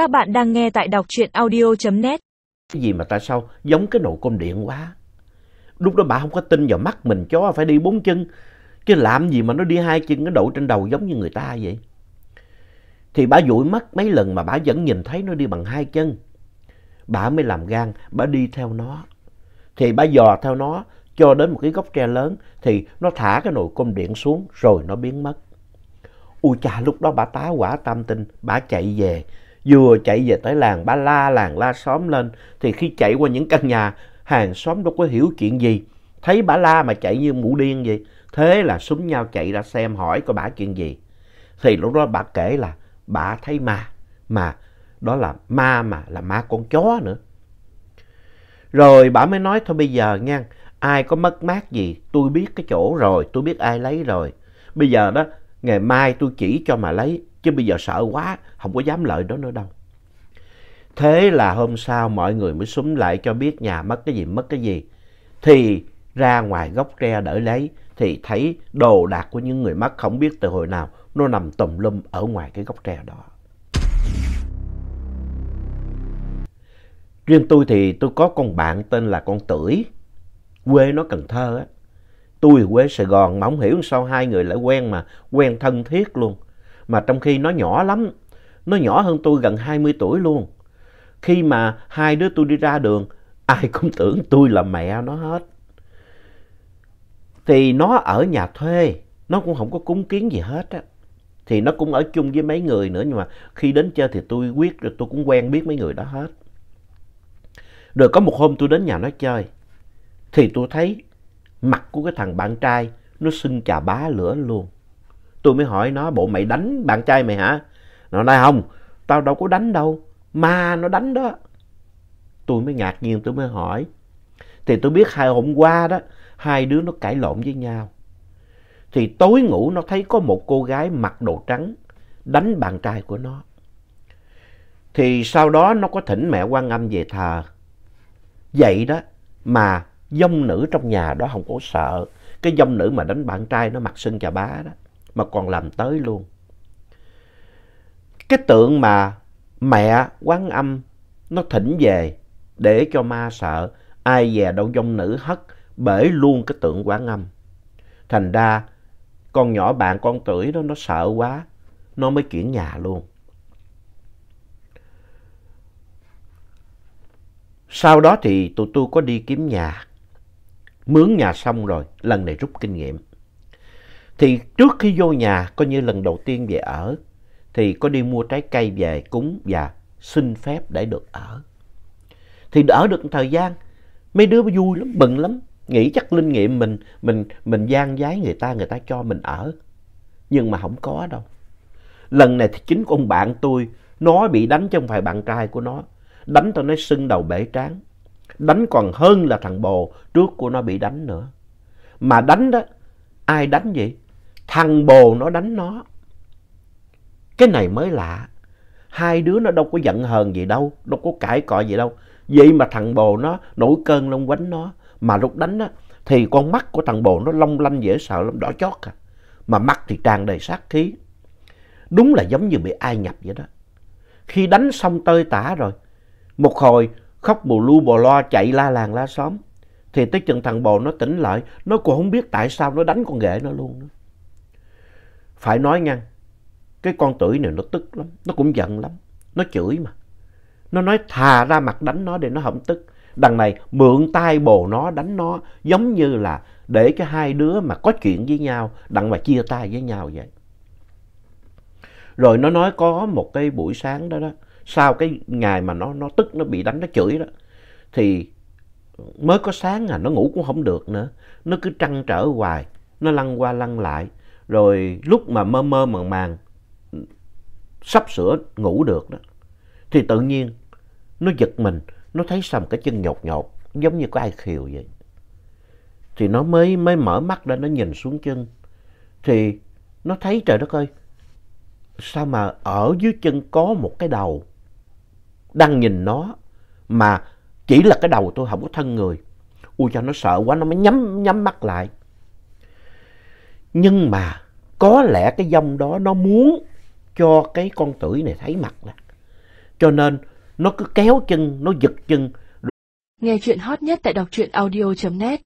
Các bạn đang nghe tại đọc truyện audio.net. Cái gì mà tại sao giống cái nồi cơm điện quá. Lúc đó bà không có tin vào mắt mình chó phải đi bốn chân. Chứ làm gì mà nó đi hai chân nó đậu trên đầu giống như người ta vậy. Thì bà dụi mắt mấy lần mà bà vẫn nhìn thấy nó đi bằng hai chân. Bà mới làm gan, bà đi theo nó. Thì bà dò theo nó cho đến một cái gốc tre lớn thì nó thả cái nồi cơm điện xuống rồi nó biến mất. Ui cha lúc đó bà tá quả tam tinh, bà chạy về. Vừa chạy về tới làng, bà la làng la xóm lên. Thì khi chạy qua những căn nhà, hàng xóm đâu có hiểu chuyện gì. Thấy bà la mà chạy như mụ điên vậy. Thế là súng nhau chạy ra xem hỏi coi bà chuyện gì. Thì lúc đó bà kể là bà thấy ma. Mà đó là ma mà là ma con chó nữa. Rồi bà mới nói thôi bây giờ nha, ai có mất mát gì tôi biết cái chỗ rồi, tôi biết ai lấy rồi. Bây giờ đó ngày mai tôi chỉ cho mà lấy, chứ bây giờ sợ quá, không có dám lợi đó nữa đâu. Thế là hôm sau mọi người mới súng lại cho biết nhà mất cái gì, mất cái gì. Thì ra ngoài gốc tre đỡ lấy, thì thấy đồ đạc của những người mất không biết từ hồi nào, nó nằm tùm lum ở ngoài cái gốc tre đó. Riêng tôi thì tôi có con bạn tên là con Tưởi, quê nó Cần Thơ á. Tôi quê Sài Gòn mà không hiểu sao hai người lại quen mà quen thân thiết luôn. Mà trong khi nó nhỏ lắm, nó nhỏ hơn tôi gần 20 tuổi luôn. Khi mà hai đứa tôi đi ra đường, ai cũng tưởng tôi là mẹ nó hết. Thì nó ở nhà thuê, nó cũng không có cúng kiến gì hết á. Thì nó cũng ở chung với mấy người nữa, nhưng mà khi đến chơi thì tôi quyết rồi tôi cũng quen biết mấy người đó hết. Rồi có một hôm tôi đến nhà nó chơi, thì tôi thấy mặt của cái thằng bạn trai nó sưng chà bá lửa luôn. Tôi mới hỏi nó, bộ mày đánh bạn trai mày hả? Nó nói không, tao đâu có đánh đâu, ma nó đánh đó. Tôi mới ngạc nhiên, tôi mới hỏi. Thì tôi biết hai hôm qua đó, hai đứa nó cãi lộn với nhau. Thì tối ngủ nó thấy có một cô gái mặc đồ trắng đánh bạn trai của nó. Thì sau đó nó có thỉnh mẹ quan âm về thờ. Vậy đó mà dông nữ trong nhà đó không có sợ. Cái dông nữ mà đánh bạn trai nó mặc sưng chà bá đó. Mà còn làm tới luôn. Cái tượng mà mẹ quán âm nó thỉnh về để cho ma sợ. Ai về đâu dông nữ hất bể luôn cái tượng quán âm. Thành ra con nhỏ bạn con tuổi đó nó sợ quá. Nó mới chuyển nhà luôn. Sau đó thì tụi tôi có đi kiếm nhà. Mướn nhà xong rồi, lần này rút kinh nghiệm. Thì trước khi vô nhà, coi như lần đầu tiên về ở, thì có đi mua trái cây về cúng và xin phép để được ở. Thì ở được thời gian, mấy đứa vui lắm, mừng lắm. Nghĩ chắc linh nghiệm mình, mình, mình gian giái người ta, người ta cho mình ở. Nhưng mà không có đâu. Lần này thì chính con bạn tôi, nó bị đánh chứ không phải bạn trai của nó. Đánh tao nó sưng đầu bể trán. Đánh còn hơn là thằng bồ trước của nó bị đánh nữa. Mà đánh đó, ai đánh vậy? Thằng bồ nó đánh nó. Cái này mới lạ. Hai đứa nó đâu có giận hờn gì đâu, đâu có cãi cọ gì đâu. Vậy mà thằng bồ nó nổi cơn lông quánh nó. Mà lúc đánh á, thì con mắt của thằng bồ nó long lanh dễ sợ lắm, đỏ chót à. Mà mắt thì tràn đầy sát khí. Đúng là giống như bị ai nhập vậy đó. Khi đánh xong tơi tả rồi, một hồi khóc bù lu bù lo chạy la làng la xóm. Thì tới chừng thằng bồ nó tỉnh lại, nó cũng không biết tại sao nó đánh con ghệ nó luôn. Phải nói ngăn, cái con tuổi này nó tức lắm, nó cũng giận lắm, nó chửi mà. Nó nói thà ra mặt đánh nó để nó không tức. Đằng này mượn tay bồ nó đánh nó giống như là để cho hai đứa mà có chuyện với nhau, đặng mà chia tay với nhau vậy. Rồi nó nói có một cái buổi sáng đó đó, sau cái ngày mà nó nó tức nó bị đánh nó chửi đó thì mới có sáng à nó ngủ cũng không được nữa nó cứ trăn trở hoài nó lăn qua lăn lại rồi lúc mà mơ mơ màng màng, sắp sửa ngủ được đó, thì tự nhiên nó giật mình, nó thấy sao cái chân nhột nhột, giống như có ai khều vậy thì nó mới mới mở mắt ra, nó nhìn xuống chân thì nó thấy, trời đất ơi, sao mà ở dưới chân có một cái đầu đang nhìn nó, mà chỉ là cái đầu tôi, không có thân người. Ui cho nó sợ quá, nó mới nhắm nhắm mắt lại. Nhưng mà có lẽ cái dông đó nó muốn cho cái con tử này thấy mặt là Cho nên nó cứ kéo chân, nó giật chân. Nghe chuyện hot nhất tại đọc truyện audio.net